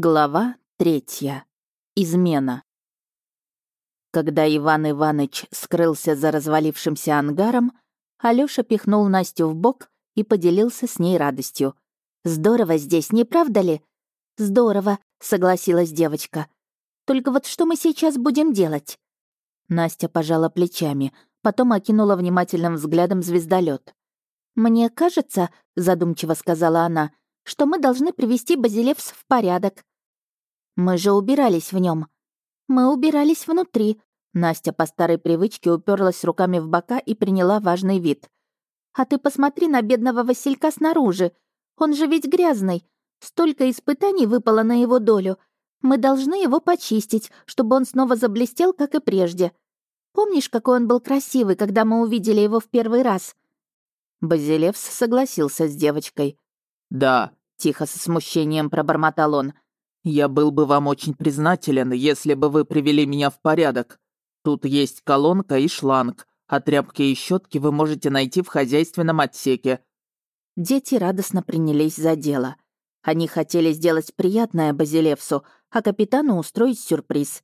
Глава третья. Измена. Когда Иван Иваныч скрылся за развалившимся ангаром, Алёша пихнул Настю в бок и поделился с ней радостью. «Здорово здесь, не правда ли?» «Здорово», — согласилась девочка. «Только вот что мы сейчас будем делать?» Настя пожала плечами, потом окинула внимательным взглядом звездолет. «Мне кажется», — задумчиво сказала она, — что мы должны привести Базилевс в порядок. Мы же убирались в нем. Мы убирались внутри. Настя по старой привычке уперлась руками в бока и приняла важный вид. А ты посмотри на бедного Василька снаружи. Он же ведь грязный. Столько испытаний выпало на его долю. Мы должны его почистить, чтобы он снова заблестел, как и прежде. Помнишь, какой он был красивый, когда мы увидели его в первый раз?» Базилевс согласился с девочкой. «Да, Тихо, со смущением пробормотал он. «Я был бы вам очень признателен, если бы вы привели меня в порядок. Тут есть колонка и шланг, а тряпки и щетки вы можете найти в хозяйственном отсеке». Дети радостно принялись за дело. Они хотели сделать приятное Базилевсу, а капитану устроить сюрприз.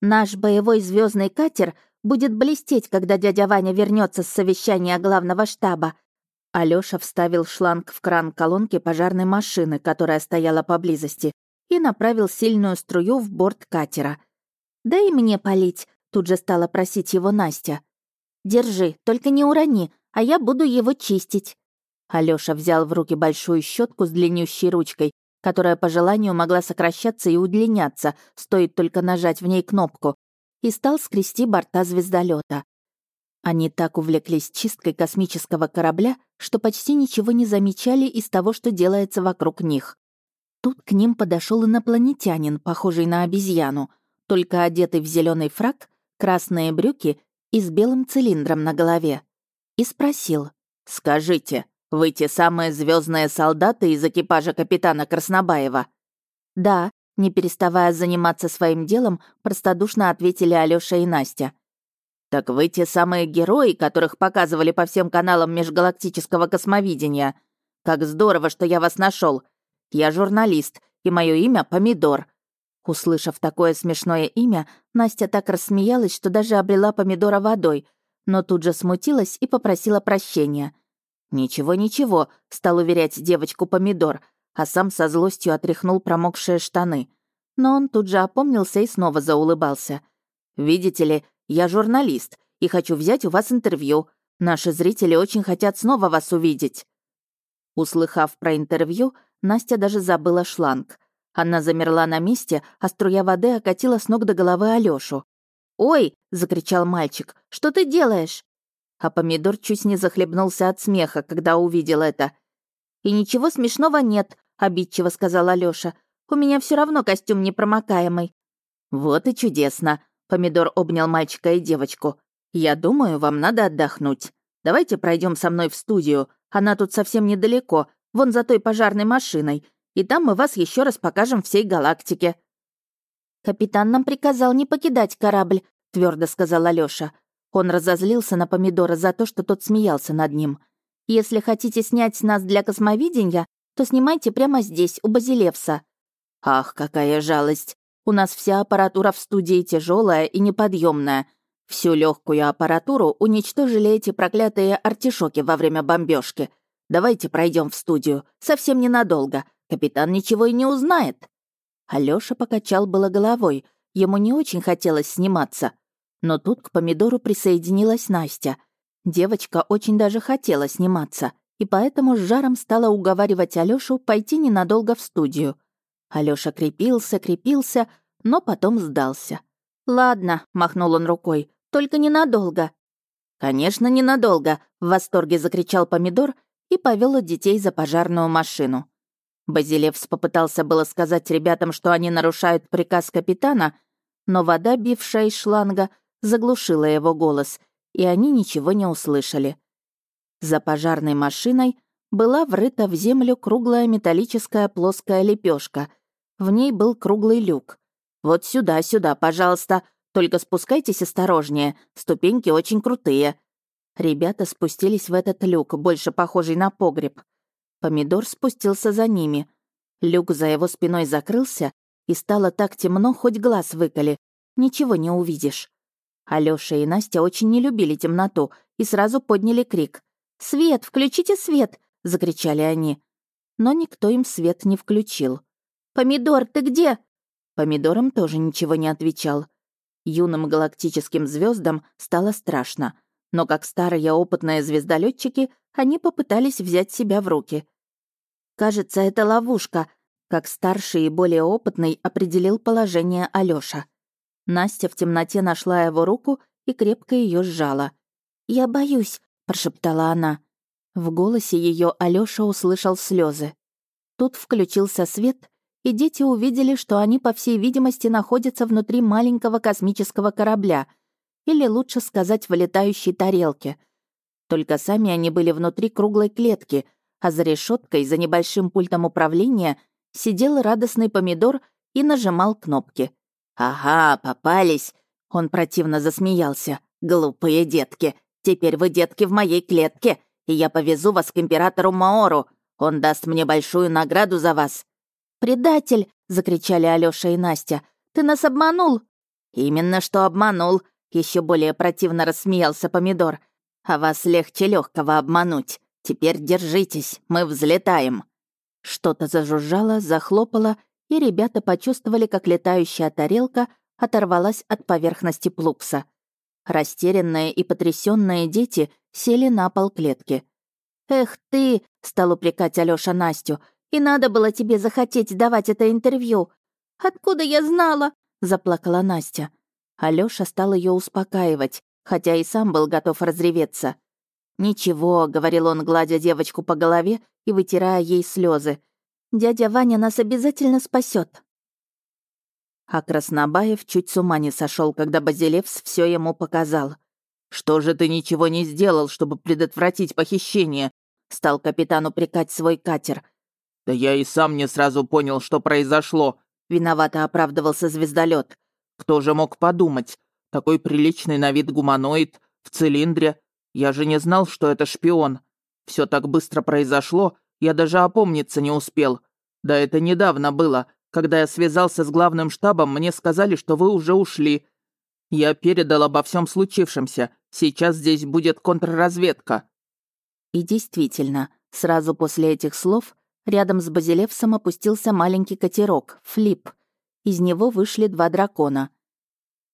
«Наш боевой звездный катер будет блестеть, когда дядя Ваня вернется с совещания главного штаба», Алёша вставил шланг в кран колонки пожарной машины, которая стояла поблизости, и направил сильную струю в борт катера. «Дай мне полить», — тут же стала просить его Настя. «Держи, только не урони, а я буду его чистить». Алёша взял в руки большую щетку с длиннющей ручкой, которая по желанию могла сокращаться и удлиняться, стоит только нажать в ней кнопку, и стал скрести борта звездолета. Они так увлеклись чисткой космического корабля, что почти ничего не замечали из того, что делается вокруг них. Тут к ним подошел инопланетянин, похожий на обезьяну, только одетый в зеленый фрак, красные брюки и с белым цилиндром на голове. И спросил. «Скажите, вы те самые звездные солдаты из экипажа капитана Краснобаева?» «Да», не переставая заниматься своим делом, простодушно ответили Алёша и Настя — «Так вы те самые герои, которых показывали по всем каналам межгалактического космовидения. Как здорово, что я вас нашел. Я журналист, и мое имя Помидор». Услышав такое смешное имя, Настя так рассмеялась, что даже облила помидора водой, но тут же смутилась и попросила прощения. «Ничего, ничего», — стал уверять девочку Помидор, а сам со злостью отряхнул промокшие штаны. Но он тут же опомнился и снова заулыбался. «Видите ли, я журналист и хочу взять у вас интервью. Наши зрители очень хотят снова вас увидеть». Услыхав про интервью, Настя даже забыла шланг. Она замерла на месте, а струя воды окатила с ног до головы Алёшу. «Ой!» — закричал мальчик. «Что ты делаешь?» А помидор чуть не захлебнулся от смеха, когда увидел это. «И ничего смешного нет», — обидчиво сказал Алёша. «У меня все равно костюм непромокаемый». «Вот и чудесно», Помидор обнял мальчика и девочку. «Я думаю, вам надо отдохнуть. Давайте пройдем со мной в студию. Она тут совсем недалеко, вон за той пожарной машиной. И там мы вас еще раз покажем всей галактике». «Капитан нам приказал не покидать корабль», — твердо сказал Алёша. Он разозлился на помидора за то, что тот смеялся над ним. «Если хотите снять нас для космовидения, то снимайте прямо здесь, у Базилевса». «Ах, какая жалость!» У нас вся аппаратура в студии тяжелая и неподъемная. Всю легкую аппаратуру уничтожили эти проклятые артишоки во время бомбежки. Давайте пройдем в студию. Совсем ненадолго. Капитан ничего и не узнает. Алёша покачал было головой. Ему не очень хотелось сниматься. Но тут к помидору присоединилась Настя. Девочка очень даже хотела сниматься, и поэтому с жаром стала уговаривать Алёшу пойти ненадолго в студию. Алёша крепился, крепился, но потом сдался. «Ладно», — махнул он рукой, — «только ненадолго». «Конечно, ненадолго», — в восторге закричал Помидор и повел детей за пожарную машину. Базилевс попытался было сказать ребятам, что они нарушают приказ капитана, но вода, бившая из шланга, заглушила его голос, и они ничего не услышали. За пожарной машиной была врыта в землю круглая металлическая плоская лепешка — в ней был круглый люк. «Вот сюда, сюда, пожалуйста. Только спускайтесь осторожнее. Ступеньки очень крутые». Ребята спустились в этот люк, больше похожий на погреб. Помидор спустился за ними. Люк за его спиной закрылся, и стало так темно, хоть глаз выколи. Ничего не увидишь. Алёша и Настя очень не любили темноту и сразу подняли крик. «Свет! Включите свет!» — закричали они. Но никто им свет не включил. «Помидор, ты где?» Помидорам тоже ничего не отвечал. Юным галактическим звездам стало страшно, но как старые опытные звездолетчики, они попытались взять себя в руки. «Кажется, это ловушка», как старший и более опытный определил положение Алёша. Настя в темноте нашла его руку и крепко ее сжала. «Я боюсь», — прошептала она. В голосе ее Алёша услышал слезы. Тут включился свет, и дети увидели, что они, по всей видимости, находятся внутри маленького космического корабля, или лучше сказать, в летающей тарелке. Только сами они были внутри круглой клетки, а за решеткой, за небольшим пультом управления, сидел радостный помидор и нажимал кнопки. «Ага, попались!» Он противно засмеялся. «Глупые детки! Теперь вы детки в моей клетке, и я повезу вас к императору Маору. Он даст мне большую награду за вас». «Предатель!» — закричали Алёша и Настя. «Ты нас обманул!» «Именно что обманул!» — еще более противно рассмеялся Помидор. «А вас легче легкого обмануть. Теперь держитесь, мы взлетаем». Что-то зажужжало, захлопало, и ребята почувствовали, как летающая тарелка оторвалась от поверхности плукса. Растерянные и потрясенные дети сели на пол клетки. «Эх ты!» — стал упрекать Алёша Настю. «И надо было тебе захотеть давать это интервью!» «Откуда я знала?» — заплакала Настя. Алёша стал ее успокаивать, хотя и сам был готов разреветься. «Ничего», — говорил он, гладя девочку по голове и вытирая ей слезы. «Дядя Ваня нас обязательно спасет. А Краснобаев чуть с ума не сошел, когда Базилевс все ему показал. «Что же ты ничего не сделал, чтобы предотвратить похищение?» Стал капитан упрекать свой катер. «Да я и сам не сразу понял, что произошло», — виновато оправдывался звездолет. «Кто же мог подумать? Такой приличный на вид гуманоид, в цилиндре. Я же не знал, что это шпион. Все так быстро произошло, я даже опомниться не успел. Да это недавно было, когда я связался с главным штабом, мне сказали, что вы уже ушли. Я передал обо всем случившемся. Сейчас здесь будет контрразведка». И действительно, сразу после этих слов рядом с Базилевсом опустился маленький катерок, флип. Из него вышли два дракона.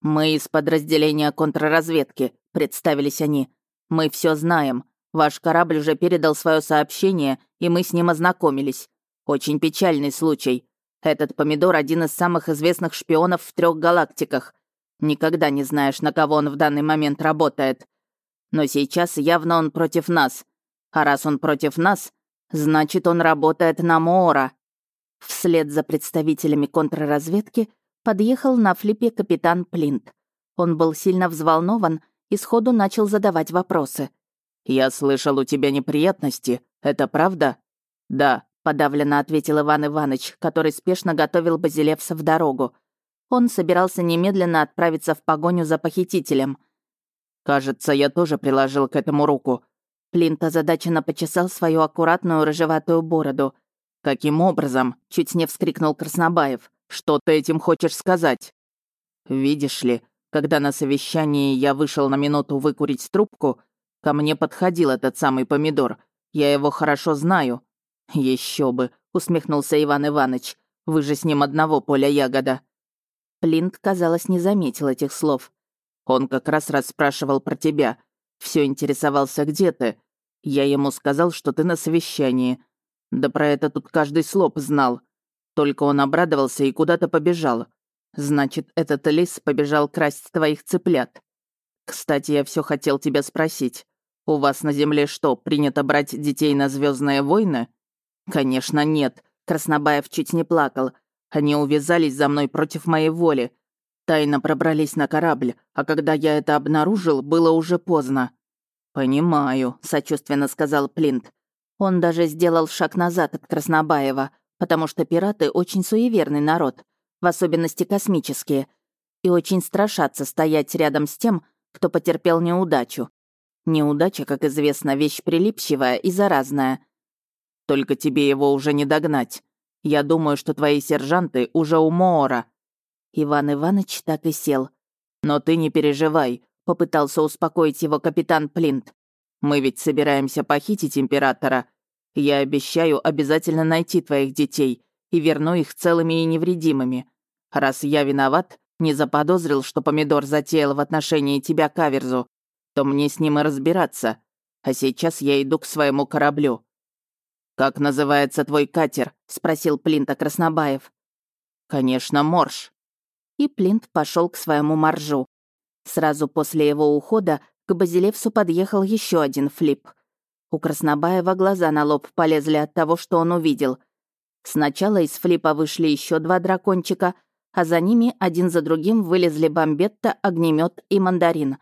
«Мы из подразделения контрразведки», — представились они. «Мы все знаем. Ваш корабль уже передал свое сообщение, и мы с ним ознакомились. Очень печальный случай. Этот помидор один из самых известных шпионов в трех галактиках. Никогда не знаешь, на кого он в данный момент работает. Но сейчас явно он против нас. А раз он против нас, значит, он работает на Моора. Вслед за представителями контрразведки подъехал на флипе капитан Плинт. Он был сильно взволнован и сходу начал задавать вопросы. «Я слышал, у тебя неприятности. Это правда?» «Да подавленно ответил Иван Иванович, который спешно готовил Базилевса в дорогу. Он собирался немедленно отправиться в погоню за похитителем. «Кажется, я тоже приложил к этому руку». Плинт озадаченно почесал свою аккуратную рыжеватую бороду. «Каким образом?» — чуть не вскрикнул Краснобаев. «Что ты этим хочешь сказать?» «Видишь ли, когда на совещании я вышел на минуту выкурить трубку, ко мне подходил этот самый помидор. Я его хорошо знаю. Еще бы, усмехнулся Иван Иванович. Вы же с ним одного поля ягода. Плинт, казалось, не заметил этих слов. Он как раз расспрашивал про тебя. Все интересовался, где ты. Я ему сказал, что ты на совещании. Да про это тут каждый слоп знал. Только он обрадовался и куда-то побежал. Значит, этот лис побежал красть твоих цыплят. Кстати, я все хотел тебя спросить. У вас на Земле что, принято брать детей на Звездные войны? «Конечно, нет», — Краснобаев чуть не плакал. «Они увязались за мной против моей воли. Тайно пробрались на корабль, а когда я это обнаружил, было уже поздно». «Понимаю», — сочувственно сказал Плинт. Он даже сделал шаг назад от Краснобаева, потому что пираты очень суеверный народ, в особенности космические, и очень страшатся стоять рядом с тем, кто потерпел неудачу. Неудача, как известно, вещь прилипчивая и заразная — только тебе его уже не догнать. Я думаю, что твои сержанты уже у Моора». Иван Иванович так и сел. «Но ты не переживай», — попытался успокоить его капитан Плинт. «Мы ведь собираемся похитить императора. Я обещаю обязательно найти твоих детей и верну их целыми и невредимыми. Раз я виноват, не заподозрил, что помидор затеял в отношении тебя каверзу, то мне с ним и разбираться. А сейчас я иду к своему кораблю. «Как называется твой катер?» — спросил Плинта Краснобаев. «Конечно, Морж». И Плинт пошел к своему моржу. Сразу после его ухода к Базилевсу подъехал еще один флип. У Краснобаева глаза на лоб полезли от того, что он увидел. Сначала из флипа вышли еще два дракончика, а за ними один за другим вылезли бомбетта, огнемет и мандарин.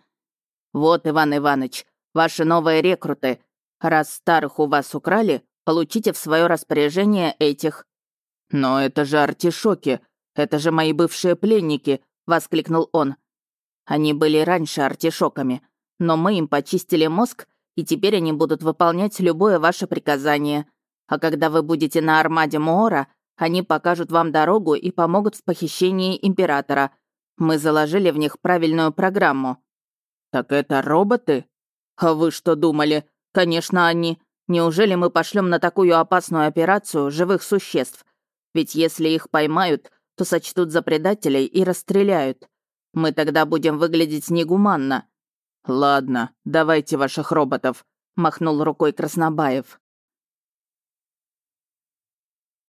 «Вот, Иван Иванович, ваши новые рекруты. Раз старых у вас украли, Получите в свое распоряжение этих». «Но это же артишоки! Это же мои бывшие пленники!» — воскликнул он. «Они были раньше артишоками, но мы им почистили мозг, и теперь они будут выполнять любое ваше приказание. А когда вы будете на армаде Моора, они покажут вам дорогу и помогут в похищении императора. Мы заложили в них правильную программу». «Так это роботы?» «А вы что думали? Конечно, они. Неужели мы пошлем на такую опасную операцию живых существ? Ведь если их поймают, то сочтут за предателей и расстреляют. Мы тогда будем выглядеть негуманно». «Ладно, давайте ваших роботов», — махнул рукой Краснобаев.